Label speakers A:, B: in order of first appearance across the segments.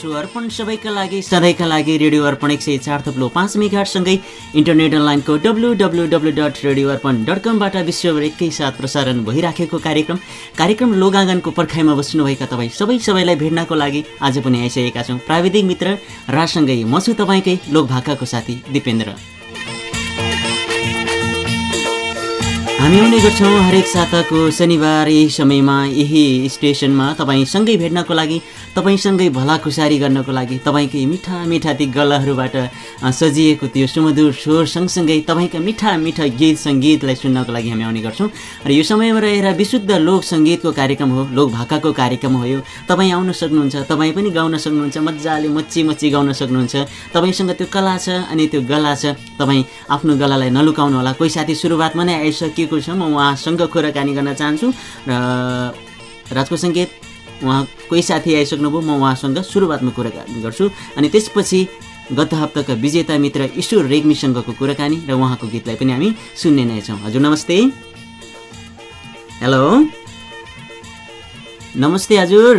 A: चाहन्छु अर्पण सबैका लागि सधैँका लागि रेडियो अर्पण एक सय चार थप्लो पाँच मेघाटसँगै इन्टरनेट अनलाइनको W W W dot radio Arpan dot कमबाट विश्वभर एकैसाथ प्रसारण भइराखेको कार्यक्रम। कार्यक्रम लोगागनको पर्खाइमा बस्नुभएका तपाईँ सबै सबैलाई भेट्नको लागि आज पनि आइसकेका छौँ। प्राविधिक मित्र रासँगै म छु तपाईँकै लोकभाकाको साथी दिपेन्द्र। हामी आउने गर्छौँ हरेक साताको शनिबार यही समयमा यही स्टेसनमा। तपाईँसँगै भेट्नको लागि तपाईँसँगै भलाखुसारी गर्नको लागि तपाईँकै मिठा मिठा ती गलाहरूबाट सजिएको त्यो सुमधुर स्वर सँगसँगै तपाईँका मिठा मिठा गीत सङ्गीतलाई सुन्नको लागि हामी आउने गर्छौँ। र यो समयमा रहेर विशुद्ध लोक सङ्गीतको कार्यक्रम हो लोक भाकाको कार्यक्रम हो यो। तपाईँ आउन सक्नुहुन्छ तपाईँ पनि गाउन सक्नुहुन्छ मजाले मच्ची मच्ची गाउन सक्नुहुन्छ। तपाईँसँग त्यो कला छ अनि त्यो गला छ। तपाईँ आफ्नो गलालाई नलुकाउनु होला कोही साथी सुरुवातमा नै आइसकेको छ। म उहाँसँग कुराकानी गर्न चाहन्छु र राजको सङ्गीत उहाँ कोही साथी आइसक्नुभयो म उहाँसँग सुरुवातमा कुराकानी गर्छु अनि त्यसपछि गत हप्ताका विजेता मित्र ईश्वर रेग्मीसँगको कुराकानी र उहाँको गीतलाई पनि हामी सुन्ने नै छौँ। हजुर नमस्ते। हेलो। नमस्ते हजुर।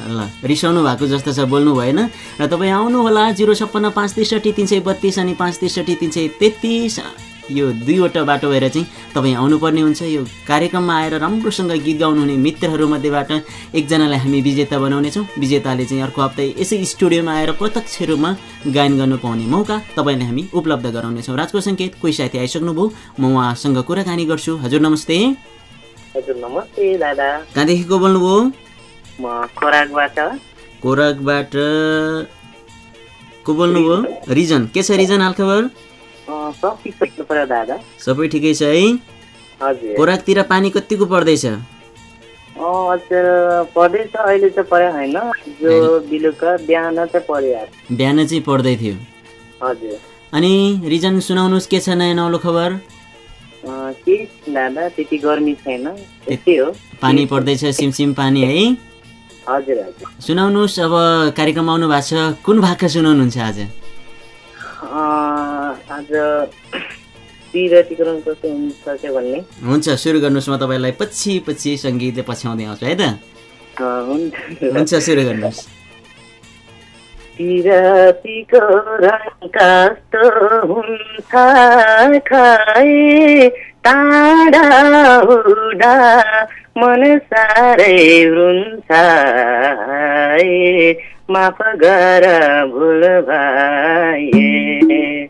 A: ल रिसाउनु भएको जस्तो छ बोल्नु भएन। र तपाईँ आउनुहोला जिरो छप्पन्न पाँच त्रिसठी तिन सय बत्तिस अनि पाँच त्रिसठी तिन सय तेत्तिस। यो दुईवटा बाटो भएर चाहिँ तपाईँ आउनुपर्ने हुन्छ। यो कार्यक्रममा आएर राम्रोसँग गीत गाउनुहुने मित्रहरूमध्येबाट एकजनालाई हामी विजेता बनाउनेछौँ। विजेताले चाहिँ अर्को हप्ता यसै स्टुडियोमा आएर प्रत्यक्ष रूपमा गायन गर्नु पाउने मौका तपाईँलाई हामी उपलब्ध गराउनेछौँ। राजको सङ्केत कोही साथी आइसक्नुभयो। म उहाँसँग कुराकानी गर्छु। हजुर नमस्ते।
B: हजुर नमस्ते दादा।
A: कहाँदेखिको बोल्नुभयो?
B: म खोराकबाट
A: कोरकबाट को बोल्नुभयो? रिजन। के छ रिजन हालखबर?
B: सब ठिक सक्नु पर्यो दादा
A: सबै ठिकै छ है?
B: हजुर।
A: कोराकतिर पानी कतिको पर्दैछ?
B: अँ, हजुर पढ्दैछ अहिले चाहिँ पढाइ होइन। जो बेलुका बिहान चाहिँ
A: बिहान पढ्दै थियो।
B: हजुर।
A: अनि रिजन सुनाउनुहोस् के छ नयाँ नौलो खबर?
B: अँ, केही दादा त्यति गर्मी छैन त्यस्तै हो।
A: पानी पर्दैछ सिमसिम पानी है?
B: हजुर हजुर।
A: सुनाउनुहोस् अब कार्यक्रम आउनु भएको छ। कुन भाका सुनाउनुहुन्छ आज?
B: आज विरतीकरण कस्तो हुन्छ के भन्ने?
A: हुन्छ सुरु गर्नुहोस् म तपाईँलाई पछि पछि सङ्गीतले पछ्याउँदै आउँछु है त?
B: हुन्छ।
A: सुरु गर्नुहोस्।
B: विरतीको रङ कस्तो हुन्छ खाए टाढा हुँदा मन साह्रै रुन्छ माफ गर भुल भए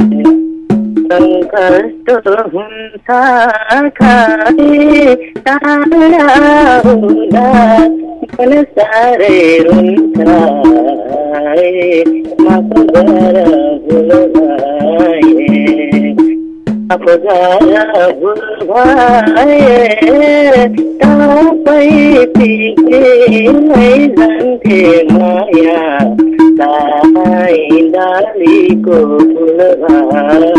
B: कष्ट हुन्छ खाए टाढा हुँदा साह्रै जान्थे माया दाई डालीको फुल भए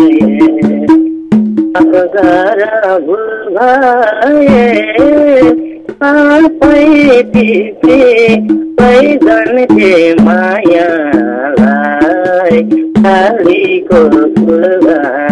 B: तपाईँ पिके जान्थे मायालाई डालीको फुल भए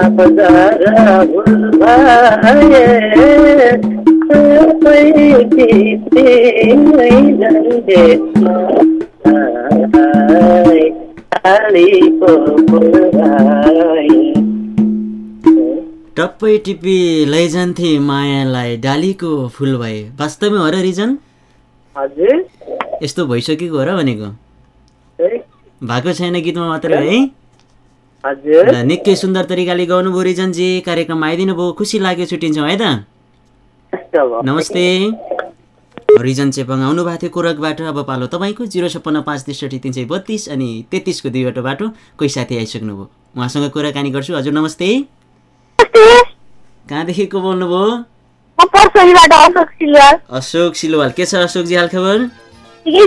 B: आपदारा भुल भए सबै बिर्सिनै झन्डेमा आलीको फुल भए
A: टप्पै टिपी लैजान्थे मायालाई डालीको फुल भए वास्तवमै हो र रिजन?
B: हजुर।
A: यस्तो भइसकेको हो र भनेको? भएको छैन गीतमा मात्रै है।
B: हजुर।
A: निकै सुन्दर तरिकाले गाउनुभयो रिजनजी कार्यक्रममा आइदिनु भयो खुसी लाग्यो छुट्टिन्छौँ है त? नमस्ते। रिजन चेपाङ आउनु भएको थियो कोरकबाट अब पालो तपाईँको जिरो छप्पन्न पाँच त्रिसठी तिन सय बत्तिस अनि तेत्तिसको दुईवटा बाटो कोही साथी आइसक्नुभयो। उहाँसँग कुराकानी गर्छु। हजुर नमस्ते। कहाँदेखि को बोल्नुभयो?
C: अशोक सिलवाल।
A: के छ अशोकजी हालखबर?
C: ठिकै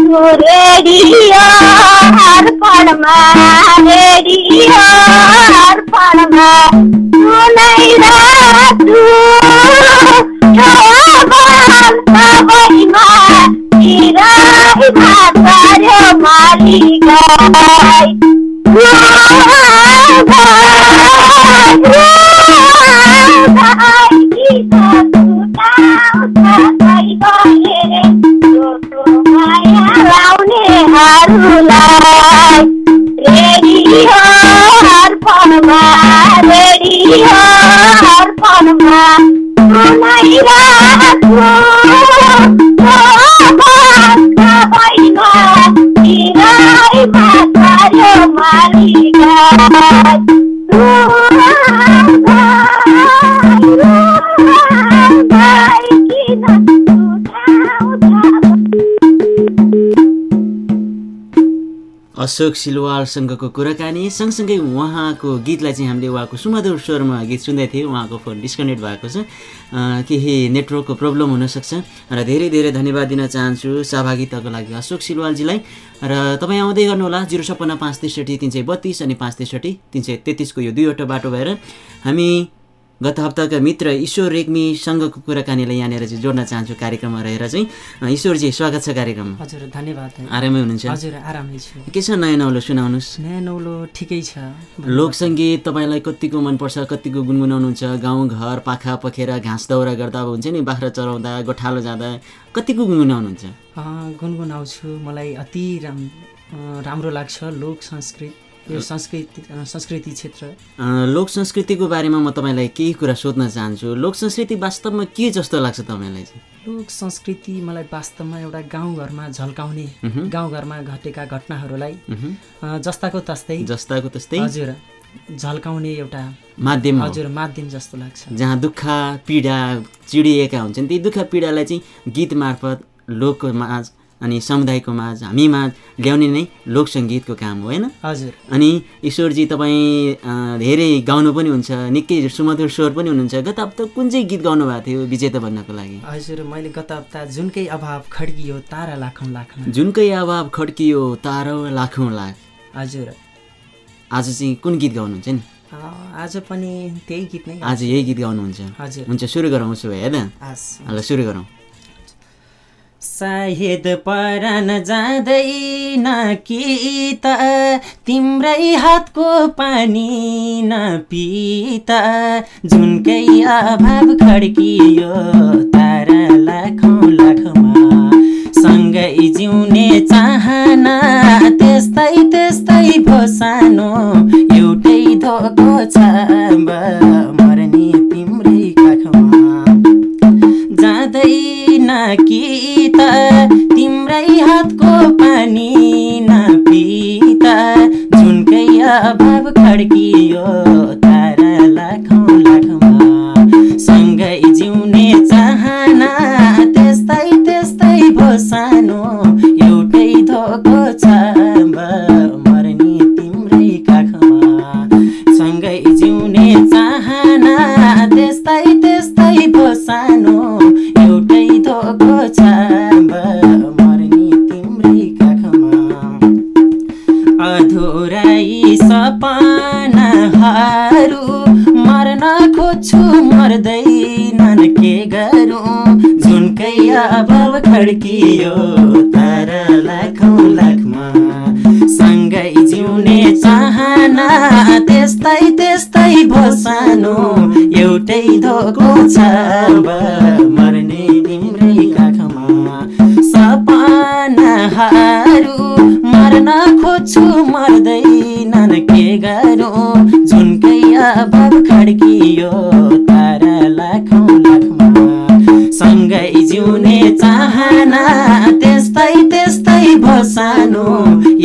C: लाउने माया लाउने हारुलाई गाछु रेडियो अर्पणमा रेडियो अर्पणमा सुनाइरहेछु सबैमा हिराइमा सर्यो मालिकलाई रेडियो अर्पणमा
A: अशोक सिलवालसँगको कुराकानी सँगसँगै उहाँको गीतलाई चाहिँ हामीले उहाँको सुमधुर स्वरमा गीत सुन्दै उहाँको फोन डिस्कनेक्ट भएको छ। केही नेटवर्कको प्रब्लम हुनसक्छ र धेरै धेरै धन्यवाद दिन चाहन्छु सहभागिताको लागि अशोक सिलवालजीलाई। र तपाईँ आउँदै गर्नुहोला जिरो छप्पन्न पाँच त्रिसठी तिन सय बत्तिस अनि पाँच त्रिसठी तिन सय तेत्तिसको यो दुईवटा बाटो भएर। हामी गत हप्ताका मित्र ईश्वर रेग्मीसँगको कुराकानीलाई यहाँनिर चाहिँ जोड्न चाहन्छु कार्यक्रममा रहेर चाहिँ। ईश्वरजी स्वागत छ कार्यक्रममा।
D: हजुर धन्यवाद।
A: आरामै हुनुहुन्छ?
D: हजुर आरामै छु।
A: के छ नयाँ नौलो सुनाउनुहोस्?
D: नयाँ नौलो ठिकै छ।
A: लोक सङ्गीत तपाईँलाई कतिको मनपर्छ कतिको गुनगुनाउनुहुन्छ? गाउँ घर पाखा पखेर घाँस दाउरा गर्दा अब हुन्छ नि बाख्रा चराउँदा गोठालो जाँदा कतिको गुनगुनाउनुहुन्छ?
D: गुनगुनाउँछु। मलाई अति राम राम्रो लाग्छ लोक संस्कृत। यो संस्कृति संस्कृति क्षेत्र?
A: लोक संस्कृतिको बारेमा म तपाईँलाई केही कुरा सोध्न चाहन्छु। लोक संस्कृति वास्तवमा के जस्तो लाग्छ तपाईँलाई चाहिँ?
D: लोक संस्कृति मलाई वास्तवमा एउटा गाउँघरमा झल्काउने गाउँघरमा घटेका घटनाहरूलाई जस्ताको तस्तै
A: जस्ताको तस्तै?
D: हजुर झल्काउने एउटा
A: माध्यम
D: हजुर माध्यम जस्तो लाग्छ।
A: जहाँ दुःख पीडा चिडिएका हुन्छन् ती दुःख पीडालाई चाहिँ गीत मार्फत लोकको माझ अनि समुदायको माझ हामीमा ल्याउने नै लोकसङ्गीतको काम हो होइन?
D: हजुर।
A: अनि ईश्वरजी तपाईँ धेरै गाउनु पनि हुन्छ निकै सुमधुर स्वर पनि हुनुहुन्छ। गत हप्ता कुन चाहिँ गीत गाउनु भएको थियो विजेता बन्नको लागि?
D: हजुर मैले गत हप्ता जुनकै अभाव खड्कियो तारा लाखौँ लाखमा।
A: जुनकै अभाव खड्कियो तारो लाखौँ लाख।
D: हजुर।
A: आज चाहिँ कुन गीत गाउनुहुन्छ नि?
D: आज पनि त्यही गीत नै
A: आज यही गीत गाउनुहुन्छ।
D: हजुर।
A: हुन्छ सुरु गरौँ उसो भए है त? ल सुरु गरौँ।
D: सायद परान जाँदैन कि त तिम्रै हातको पानी नपिता। जुनकै अभाव खड्कियो तारा लाखौँ लाखमा सँगै जिउने चाहना त्यस्तै त्यस्तै भो सानो एउटै धोको छ मर्न खोज्छु मर्दैनन् के गरौँ? जुनकै अभाव खड्कियो तारा लाखौँ लाखमा। सँगै जिउने चाहना त्यस्तै त्यस्तै भो सानो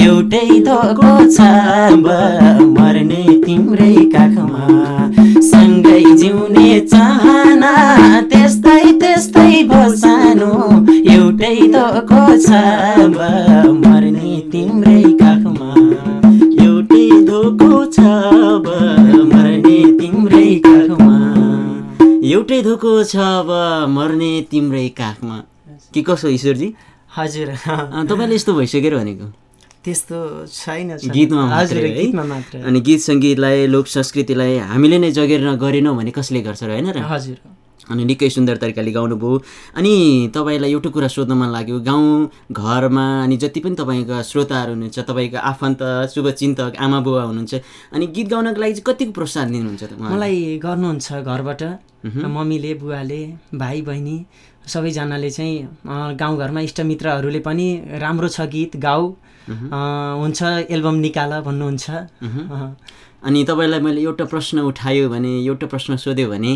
D: एउटै धोको छ मर्ने तिम्रै काखमा। सँगै जिउने चाहना त्यस्तै त्यस्तै भो एउटै धोको छ मर्ने तिम्रै काखमा। एउटै धोको छ मर्ने तिम्रै काखमा। एउटै धोको छ
A: अब मर्ने तिम्रै काखमा। के कसो ईश्वरजी?
D: हजुर।
A: तपाईँले यस्तो भइसकेर भनेको?
D: त्यस्तो छैन।
A: गीतमा
D: हजुर? गीतमा मात्र।
A: अनि गीत सङ्गीतलाई लोक संस्कृतिलाई हामीले नै जगेर गरेनौँ भने कसले गर्छ र होइन र?
D: हजुर।
A: अनि निकै सुन्दर तरिकाले गाउनुभयो। अनि तपाईँलाई एउटा कुरा सोध्न मन लाग्यो गाउँ घरमा अनि जति पनि तपाईँका श्रोताहरू हुनुहुन्छ तपाईँको आफन्त शुभचिन्तक आमा बुबा हुनुहुन्छ अनि गीत गाउनको लागि चाहिँ कतिको प्रोत्साहन दिनुहुन्छ?
D: मलाई गर्नुहुन्छ घरबाट मम्मीले बुवाले भाइ बहिनी सबैजनाले चाहिँ गाउँघरमा इष्टमित्रहरूले पनि राम्रो छ गीत गाऊ। हुन्छ एल्बम निकाल भन्नुहुन्छ।
A: अनि तपाईँलाई मैले एउटा प्रश्न उठायो भने एउटा प्रश्न सोध्यो भने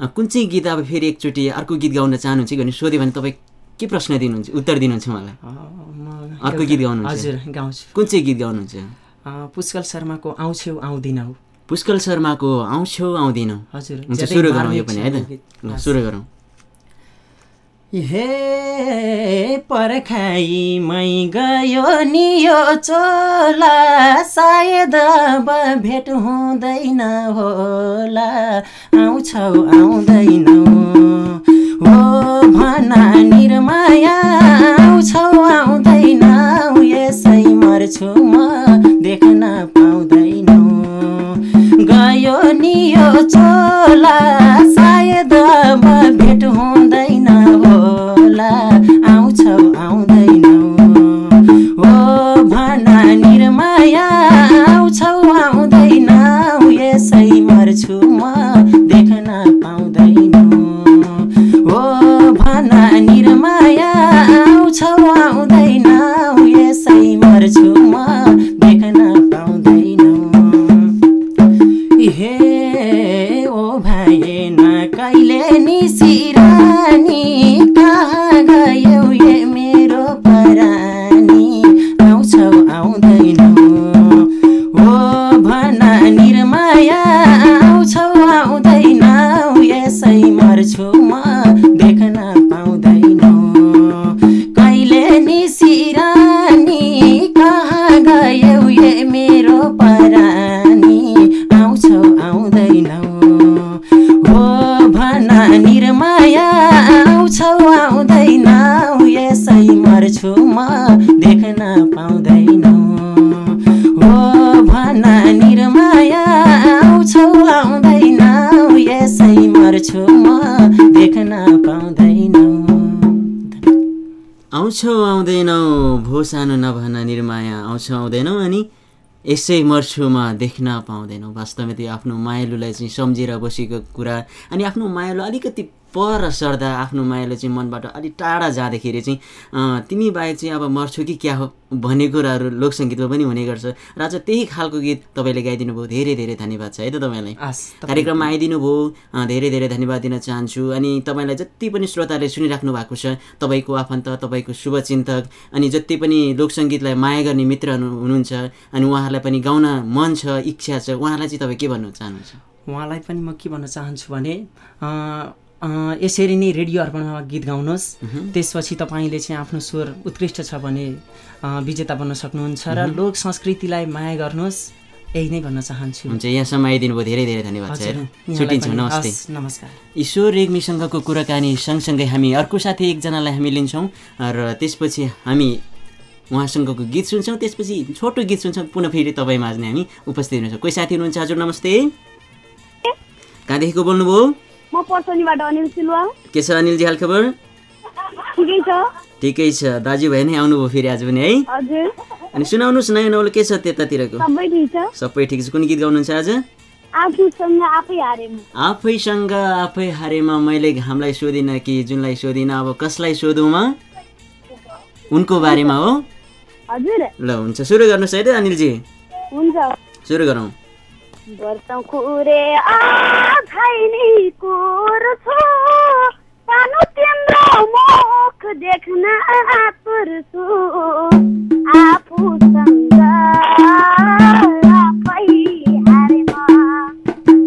A: कुन चाहिँ गीत अब फेरि एकचोटि अर्को गीत गाउन चाहनुहुन्छ कि भने सोध्यो भने तपाईँ के प्रश्न दिनुहुन्छ उत्तर दिनुहुन्छ मलाई? अर्को गीत गाउनुहुन्छ?
D: हजुर गाउँछु।
A: कुन चाहिँ गीत गाउनुहुन्छ?
D: पुष्कल शर्माको आउँछौ आउँदिनौ।
A: पुष्कल शर्माको आउँछौ आउँदिनौ।
D: हजुर
A: हुन्छ सुरु गरौँ यो पनि है त। सुरु गरौँ।
D: हे पर्खाइमै गयो नि यो चोला सायद अब भेट हुँदैन होला। आउँछौ आउँदैनौ। हो भना निर्माया आउँछौ आउँदैनौ। यसै मर्छु म देख्न पाउँदैनौ। गयो नि यो चोला सायद अब भेट हुँदैन होला देख्न पाउँदैनौ। आउँछौ आउँदैनौ।
A: भो सानो नभन निर्माया। आउँछौ आउँदैनौ अनि यसै मर्छुमा देख्न पाउँदैनौँ। वास्तवमा त्यो आफ्नो मायालुलाई चाहिँ सम्झेर बसेको कुरा अनि आफ्नो मायालु अलिकति पर सर्दा आफ्नो मायाले चाहिँ मनबाट अलिक टाढा जाँदाखेरि चाहिँ तिमी बाहेक चाहिँ अब मर्छु कि क्या हो भन्ने कुराहरू लोकसङ्गीतमा पनि हुने गर्छ। र आज त्यही खालको गीत तपाईँले गाइदिनु भयो। धेरै धेरै धन्यवाद छ है त तपाईँलाई। कार्यक्रममा आइदिनु भयो। धेरै धेरै धन्यवाद दिन चाहन्छु। अनि तपाईँलाई जति पनि श्रोताले सुनिराख्नु भएको छ तपाईँको आफन्त तपाईँको शुभचिन्तक अनि जति पनि लोकसङ्गीतलाई माया गर्ने मित्रहरू हुनुहुन्छ अनि उहाँहरूलाई पनि गाउन मन छ इच्छा छ उहाँलाई चाहिँ तपाईँ के भन्नु चाहनुहुन्छ?
D: उहाँलाई पनि म के भन्न चाहन्छु भने यसरी नै रेडियो अर्पणमा गीत गाउनुहोस्। त्यसपछि तपाईँले चाहिँ आफ्नो स्वर उत्कृष्ट छ भने विजेता बन्न सक्नुहुन्छ र लोक संस्कृतिलाई माया गर्नुहोस् यही नै भन्न चाहन्छु।
A: हुन्छ यहाँसम्म आइदिनु भयो धेरै धेरै धन्यवाद छ छुट्टिन्छौँ नमस्ते।
D: नमस्कार।
A: ईश्वर रेग्मीसँगको कुराकानी सँगसँगै हामी अर्को साथी एकजनालाई हामी लिन्छौँ र त्यसपछि हामी उहाँसँगको गीत सुन्छौँ त्यसपछि छोटो गीत सुन्छौँ पुनः फेरि तपाईँ माझ्ने हामी उपस्थित हुनेछौँ। कोही साथी हुनुहुन्छ? हजुर नमस्ते। कहाँदेखिको बोल्नुभयो?
E: म पर्सनीबाट अनिल सिलवा।
A: के छ अनिलजी हालखबर?
E: ठिकै छ।
A: ठिकै छ। दाजुभाइ नै आउनुभयो फेरि आज पनि है?
E: हजुर।
A: अनि सुनाउनुहोस् नयाँ नौलो के छ त्यतातिरको?
E: सबै ठिक छ।
A: सबै ठिक छ। कुन गीत गाउनुहुन्छ आज?
E: आफूसँग आफै हारे म
A: आफैसँग आफै हारेमा मैले घामलाई सोधिनँ कि जुनलाई सोधिनँ? अब कसलाई सोधौँमा उनको बारेमा हो?
E: हजुर।
A: ल हुन्छ। सुरु गर्नुहोस् है त अनिलजी।
E: हुन्छ।
A: सुरु गरौँ।
E: गर्छौ खुरे छैनी कुर छु सानो तिम्रो मुख देख्न आतुर्छु। आफूसँग आफै हारेमा।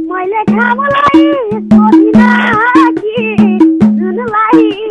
E: मैले घामलाई सोधिन कि जुनलाई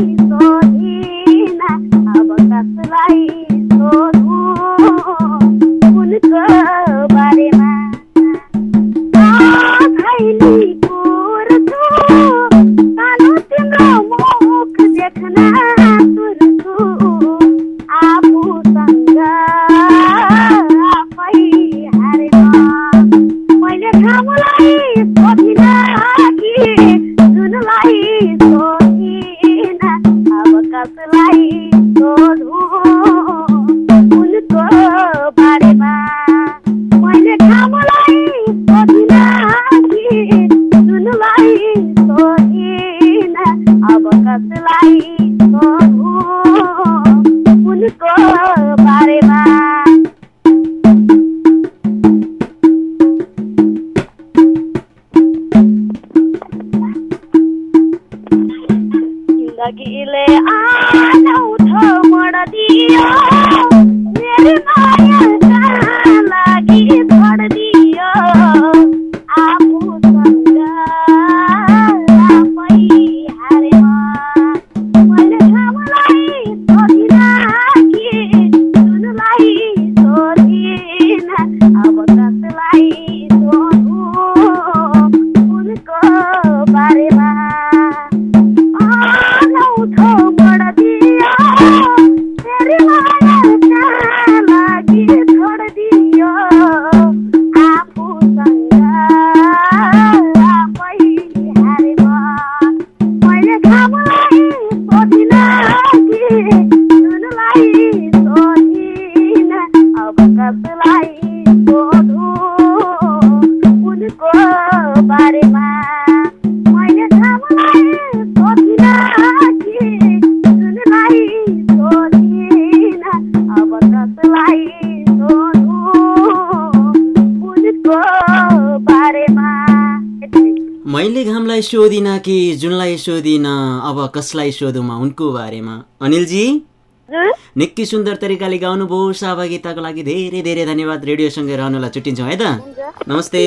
E: जुनलाई सोधिनँ अब कसलाई
A: सोधौँमा उनको बारेमा? अनिलजी? निकै सुन्दर तरिकाले गाउनुभयो सहभागिताको लागि धेरै धेरै धन्यवाद रेडियोसँगै रहनुलाई छुट्टिन्छौँ है त? नमस्ते।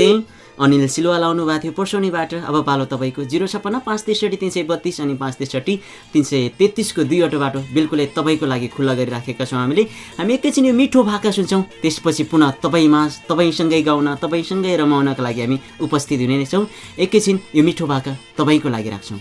A: अनिल सिलवाल आउनु भएको थियो पर्सोनीबाट अब पालो तपाईँको जिरो छप्पन्न पाँच त्रिसठी तिन सय बत्तिस अनि पाँच त्रिसठी तिन सय तेत्तिसको दुईवटा बाटो बिल्कुलै तपाईँको लागि खुल्ला गरिराखेका छौँ हामीले। हामी एकैछिन यो मिठो भाका सुन्छौँ त्यसपछि पुनः तपाईँमा तपाईँसँगै गाउन तपाईँसँगै रमाउनका लागि हामी उपस्थित हुने नै छौँ। एकैछिन यो मिठो भाका तपाईँको लागि राख्छौँ।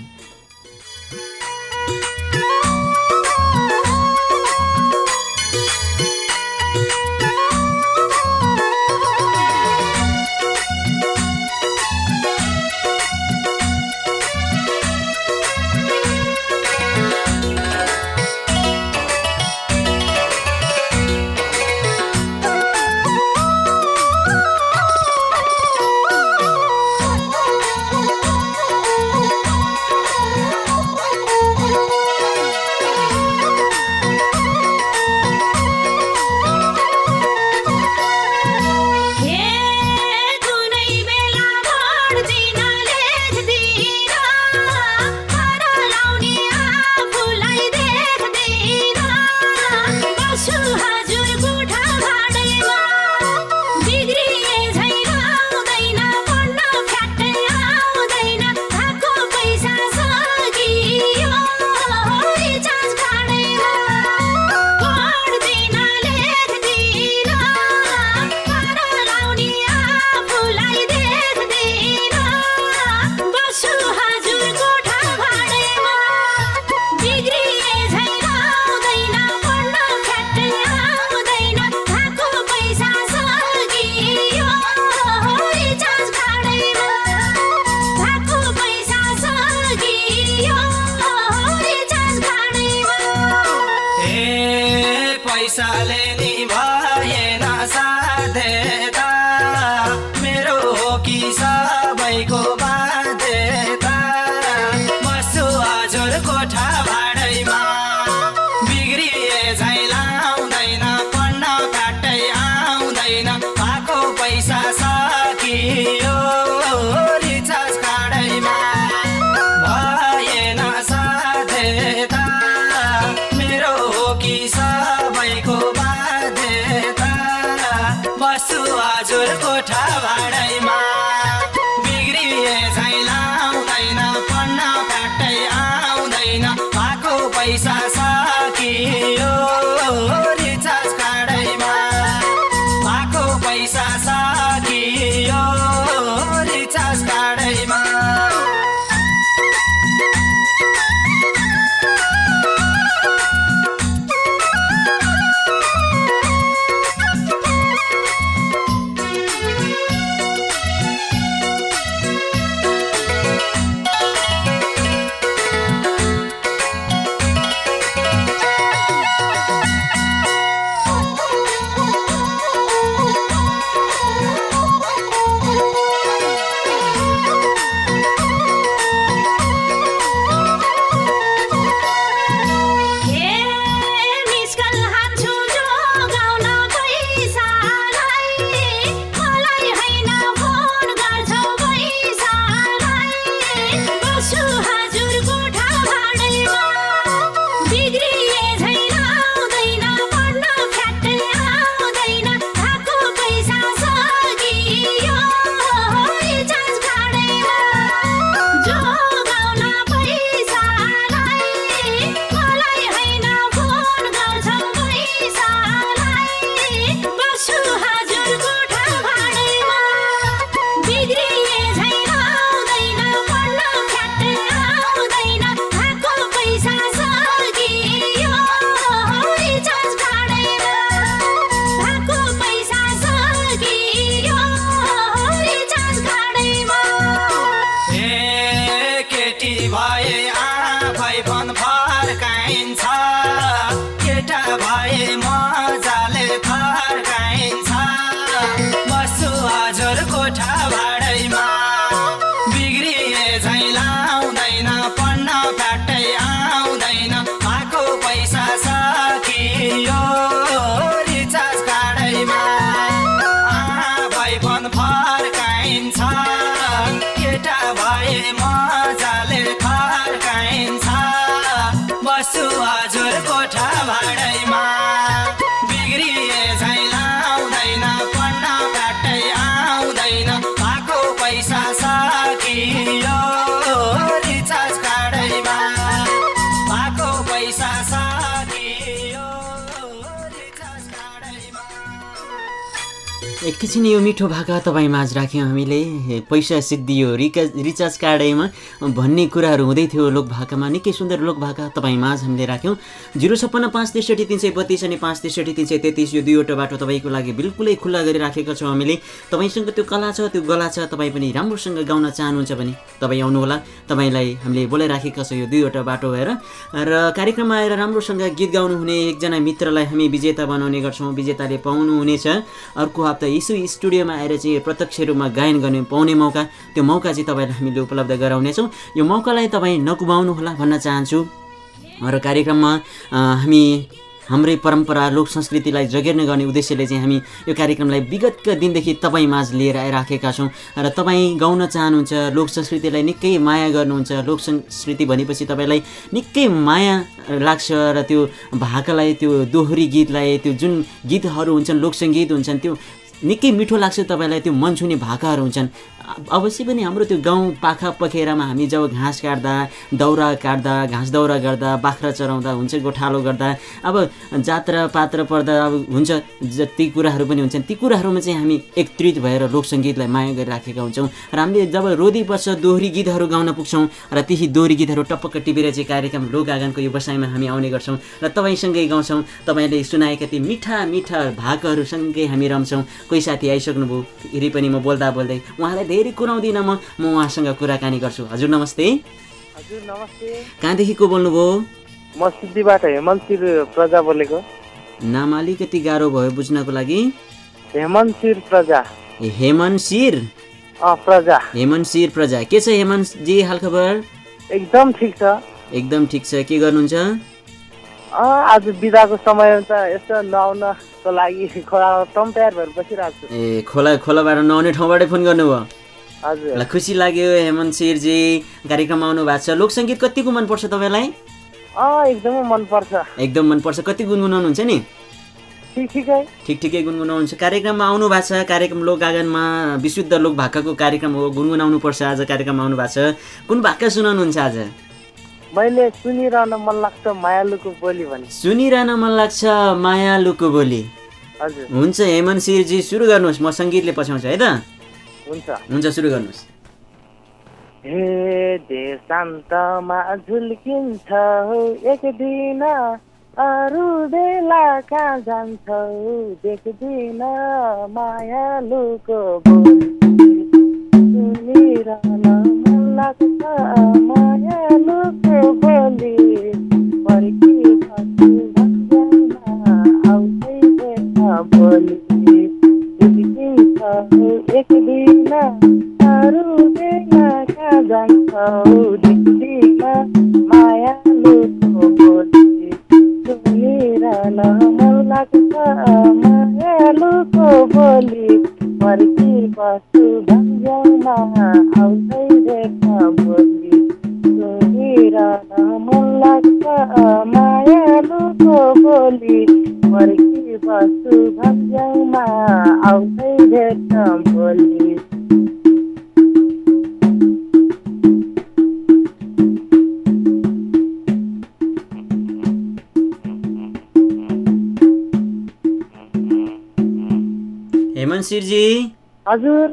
A: एकैछिन यो मिठो भाका तपाईँ माझ राख्यौँ हामीले। पैसा सिद्धियो रिका रिचार्ज कार्डैमा भन्ने कुराहरू हुँदै थियो लोक भाकामा निकै सुन्दर लोक भाका तपाईँ माझ हामीले राख्यौँ। जिरो छप्पन्न पाँच त्रिसठी तिन सय बत्तिस अनि पाँच त्रिसठी तिन सय तेत्तिस यो दुईवटा बाटो तपाईँको लागि बिल्कुलै खुल्ला गरिराखेका छौँ हामीले। तपाईँसँग त्यो कला छ त्यो गला छ तपाईँ पनि राम्रोसँग गाउन चाहनुहुन्छ भने तपाईँ आउनुहोला। तपाईँलाई हामीले बोलाइराखेका छौँ यो दुईवटा बाटो भएर। र कार्यक्रममा आएर राम्रोसँग गीत गाउनुहुने एकजना मित्रलाई हामी विजेता बनाउने गर्छौँ। विजेताले पाउनुहुनेछ। अर्को हप्ता यसो स्टुडियोमा आएर चाहिँ प्रत्यक्ष रूपमा गायन गर्ने पाउने मौका त्यो मौका चाहिँ तपाईँलाई हामीले उपलब्ध गराउनेछौँ। यो मौकालाई तपाईँ नकुबाउनुहोला भन्न चाहन्छु। र कार्यक्रममा हामी हाम्रै परम्परा लोक संस्कृतिलाई जगेर्ने गर्ने उद्देश्यले चाहिँ हामी यो कार्यक्रमलाई विगतका दिनदेखि तपाईँ माझ लिएर आइराखेका छौँ। र तपाईँ गाउन चाहनुहुन्छ लोक संस्कृतिलाई निकै माया गर्नुहुन्छ लोक संस्कृति भनेपछि तपाईँलाई निकै माया लाग्छ र त्यो भाकालाई त्यो दोहोरी गीतलाई त्यो जुन गीतहरू हुन्छन् लोकसङ्गीत हुन्छन् त्यो निकै मिठो लाग्छ तपाईँलाई त्यो मन छुने भाकाहरू हुन्छन्। अवश्य पनि हाम्रो त्यो गाउँ पाखा पखेरामा हामी जब घाँस काट्दा दाउरा काट्दा घाँस दाउरा गर्दा बाख्रा चराउँदा हुन्छ गोठालो गर्दा अब जात्रा पात्र पर्दा अब हुन्छ जति कुराहरू पनि हुन्छन्। ती कुराहरूमा चाहिँ हामी एकत्रित भएर लोकसङ्गीतलाई माया गरिराखेका हुन्छौँ। र हामीले जब रोदी पर्छ दोहोरी गीतहरू गाउन पुग्छौँ र त्यही दोहोरी गीतहरू टपक्क टिपेर चाहिँ कार्यक्रम लोक आँगनको यो बसाइमा हामी आउने गर्छौँ र तपाईँसँगै गाउँछौँ तपाईँले सुनाएका ती मिठा मिठा भागहरूसँगै हामी रम्छौँ। कोही साथी आइसक्नुभयो फेरि पनि म बोल्दा बोल्दै उहाँलाई धेरै कुराउँदिनँ म। म उहाँसँग कुराकानी गर्छु। हजुर नमस्ते।
B: हजुर नमस्ते।
A: कहाँदेखि को बोल्नुभयो?
B: म सिद्धिबाट हेमन्त शिर प्रजा बोलेको।
A: नाम अलिकति गाह्रो भयो बुझ्नको लागि?
B: हेमन्त शिर प्रजा।
A: ए, हेमन शिर?
B: अँ प्रजा।
A: हेमन शिर प्रजा। के छ हेमन्तजी हालखबर
B: एकदम ठिक छ।
A: एकदम ठिक छ। के गर्नुहुन्छ?
B: आज बिदाको समय त यसो नुहाउनको लागि खोला टम तयार भएर बसिरहेको छु।
A: ए खोला खोलाबाट नआउने ठाउँबाटै फोन गर्नुभयो। ल खुसी लाग्यो हेमन्त शिरजी कार्यक्रममा आउनु भएको छ। लोकसङ्गीत कतिको मनपर्छ तपाईँलाई?
B: एकदमै मनपर्छ।
A: एकदम मनपर्छ। कति गुनगुनाउनुहुन्छ नि?
B: ठिक ठिकै।
A: गुनगुनाउनुहुन्छ। कार्यक्रममा आउनु भएको छ। कार्यक्रम लोक आँगनमा विशुद्ध लोक भाकाको कार्यक्रम हो। गुनगुनाउनु पर्छ। आज कार्यक्रममा आउनु भएको छ। कुन भाका सुनाउनुहुन्छ आज?
B: मैले सुनिरहन मन लाग्छ मायालुको बोली भने।
A: सुनिरहन मन लाग्छ मायालुको बोली।
B: हजुर।
A: हुन्छ हेमन्त शिरजी सुरु गर्नुहोस्। म सङ्गीतले पछ्याउँछु है त?
B: हुन्छ।
A: हुन्छ सुरु गर्नुहोस्।
B: हे देशान्तमा झुल्किन्छौ एक दिन अरू बेला कहाँ जान्छौ देख्दिन मायालुको बोली सुनिरहन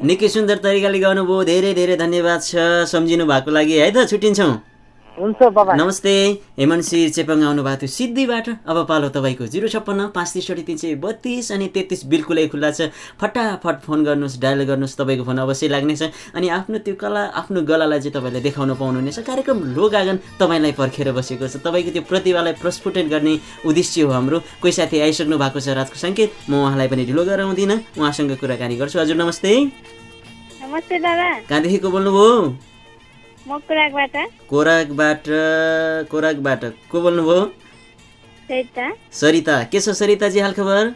A: निकै सुन्दर तरिकाले गाउनुभयो धेरै धेरै धन्यवाद छ सम्झिनु भएको लागि। है त छुट्टिन्छौँ। नमस्ते हेमन्त शिर चेपाङ आउनु भएको थियो सिद्धिबाट। अब पालो तपाईँको जिरो छप्पन्न पाँच त्रिसठी तिन सय बत्तिस अनि तेत्तिस बिल्कुलै खुल्ला छ। फटाफट फोन गर्नुहोस् डायल गर्नुहोस् तपाईँको फोन अवश्य लाग्नेछ अनि आफ्नो त्यो कला आफ्नो गलालाई चाहिँ तपाईँले देखाउन पाउनुहुनेछ। कार्यक्रम लोगागन तपाईँलाई पर्खेर बसेको छ। तपाईँको त्यो प्रतिभालाई प्रस्फुटन गर्ने उद्देश्य हो हाम्रो। कोही साथी आइसक्नु भएको छ रातको सङ्केत म उहाँलाई पनि ढिलो गराउँदिनँ। उहाँसँग कुराकानी गर्छु। हजुर नमस्ते।
C: नमस्ते दादा।
A: कहाँदेखिको बोल्नुभयो?
C: म कुराकबाट
A: कोराकबाट कोराकबाट को बोल्नुभयो?
C: त्यही
A: सरिता। के छ सरिताजी हालखबर?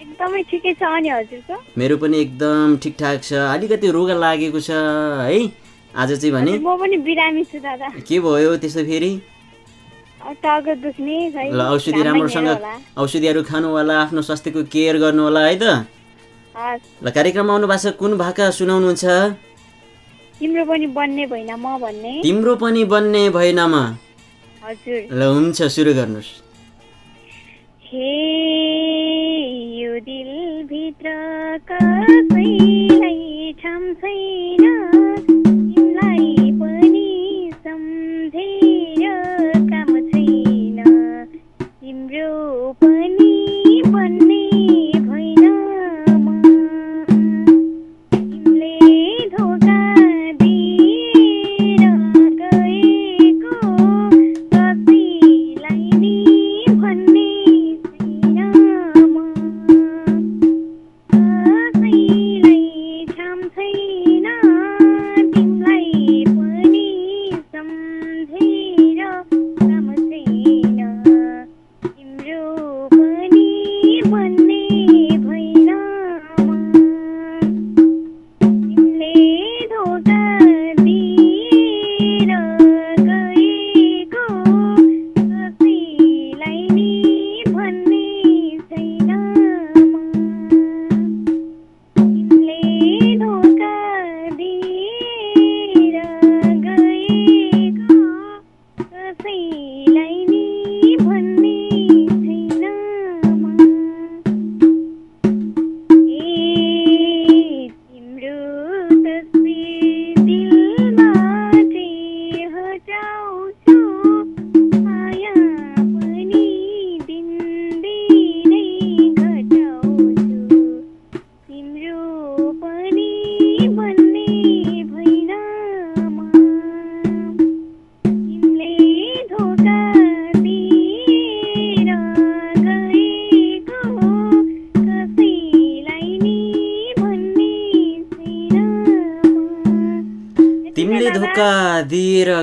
C: एकदमै ठिकै छ अनि हजुरको?
A: मेरो पनि एकदम ठिकठाक छ। अलिकति रोग लागेको छ है? आज चाहिँ भने?
C: म पनि बिरामी छु दादा।
A: के भयो त्यस्तो फेरि? ल औषधि राम्रोसँग। औषधिहरू खानु होला आफ्नो स्वास्थ्यको केयर गर्नु होला है त? ल कार्यक्रममा आउनु भएको छ कुन भाका सुनाउनुहुन्छ?
C: तिम्रो पनि बन्ने भएन म भन्ने।
A: तिम्रो पनि बन्ने भएनमा
C: हजुर।
A: ल हुन्छ सुरु गर्नुहोस्।
C: हे यो दिलभित्र कसैलाई ठाम छैन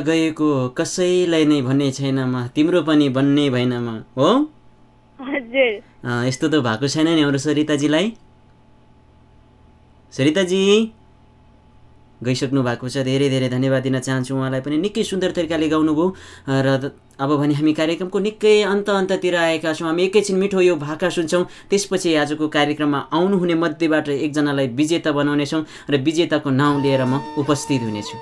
C: गएको कसैलाई नै भन्ने
A: छैनमा तिम्रो पनि भन्ने भएनमा हो?
C: हजुर।
A: अँ, यस्तो त भएको छैन नि हाम्रो सरिताजीलाई? सरिताजी गइसक्नु भएको छ धेरै धेरै धन्यवाद दिन चाहन्छु उहाँलाई पनि। निकै सुन्दर तरिकाले गाउनुभयो र अब भने हामी कार्यक्रमको निकै अन्त अन्ततिर आएका छौँ। हामी एकैछिन मिठो यो भाका सुन्छौँ। त्यसपछि आजको कार्यक्रममा आउनुहुने मध्येबाट एकजनालाई विजेता बनाउनेछौँ र विजेताको नाउँ लिएर म उपस्थित हुनेछु।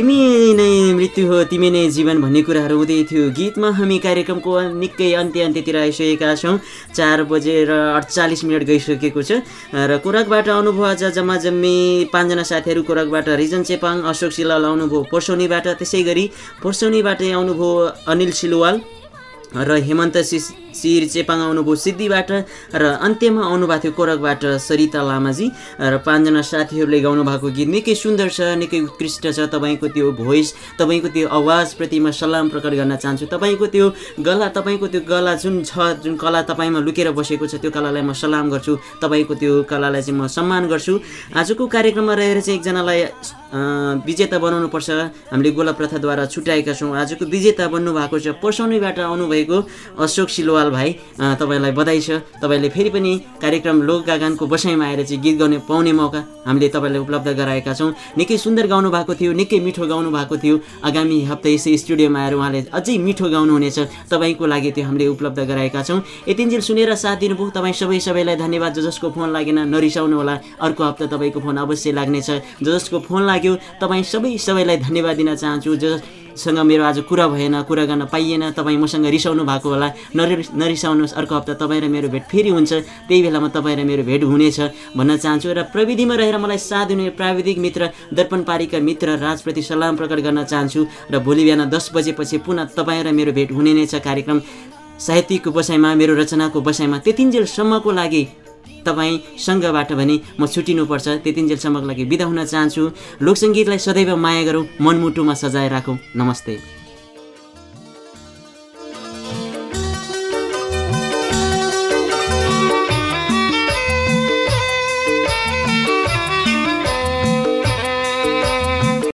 F: तिमी
A: नै मृत्यु हो तिमी नै जीवन भन्ने कुराहरू हुँदै थियो। गीतमा हामी कार्यक्रमको निकै अन्त्य अन्त्यतिर आइसकेका छौँ। चार बजेर अडचालिस मिनट गइसकेको छ। र कोराकबाट आउनुभयो आज जम्मा जम्मी पाँचजना साथीहरू कोराकबाट रिजन चेपाङ अशोक सिलाल आउनुभयो पर्सौनीबाट। त्यसै गरी पर्सौनीबाटै आउनुभयो अनिल सिलवाल र हेमन्त सि शिर चेपाङ आउनुभयो सिद्धिबाट र अन्त्यमा आउनुभएको थियो कोरकबाट सरिता लामाजी र पाँचजना साथीहरूले गाउनु भएको गीत निकै सुन्दर छ निकै उत्कृष्ट छ। तपाईँको त्यो भोइस तपाईँको त्यो आवाजप्रति म सलाम प्रकट गर्न चाहन्छु। तपाईँको त्यो गला तपाईँको त्यो गला जुन छ जुन कला तपाईँमा लुकेर बसेको छ त्यो कलालाई म सलाम गर्छु। तपाईँको त्यो कलालाई चाहिँ म सम्मान गर्छु। आजको कार्यक्रममा रहेर चाहिँ एकजनालाई विजेता बनाउनुपर्छ। हामीले गोला प्रथाद्वारा छुट्याएका छौँ। आजको विजेता बन्नुभएको छ। पर्सौनीबाट आउनुभएको अशोक सिलवाल भाइ अँ, तपाईँलाई बधाई छ। तपाईँले फेरि पनि कार्यक्रम लोकगानको बसाइमा आएर चाहिँ गीत गाउने पाउने मौका हामीले तपाईँलाई उपलब्ध गराएका छौँ। निकै सुन्दर गाउनु भएको थियो निकै मिठो गाउनु भएको थियो। आगामी हप्ता यसै स्टुडियोमा आएर उहाँले अझै मिठो गाउनुहुनेछ। तपाईँको लागि त्यो हामीले उपलब्ध गराएका छौँ। यतिन्जेल सुनेर साथ दिनुभयो। तपाईँ सबै सबैलाई धन्यवाद। जसको फोन लागेन नरिसाउनु होला। अर्को हप्ता तपाईँको फोन अवश्य लाग्नेछ। जसको फोन लाग्यो तपाईँ सबै सबैलाई धन्यवाद दिन चाहन्छु। जो सँग मेरो आज कुरा भएन कुरा गर्न पाइएन तपाईँ मसँग रिसाउनु भएको होला। नरि नरिसाउनुहोस् अर्को हप्ता तपाईँ र मेरो भेट फेरि हुन्छ। त्यही बेलामा तपाईँ र मेरो भेट हुनेछ भन्न चाहन्छु र प्रविधिमा रहेर मलाई साथ दिने प्राविधिक मित्र दर्पण पारीका मित्र राजप्रति सलाम प्रकट गर्न चाहन्छु र भोलि बिहान दस बजेपछि पुनः तपाईँ र मेरो भेट हुने नै छ कार्यक्रम। साहित्यिकको बसाइमा मेरो रचनाको बसाइमा त्यतिन्जेलसम्मको लागि तपाईँसँगबाट भने म छुट्टिनुपर्छ त्यतिन्जेलसम्मको लागि बिदा हुन चाहन्छु। लोकसङ्गीतलाई सदैव माया गरौँ मनमुटुमा सजाय राखौँ। नमस्ते।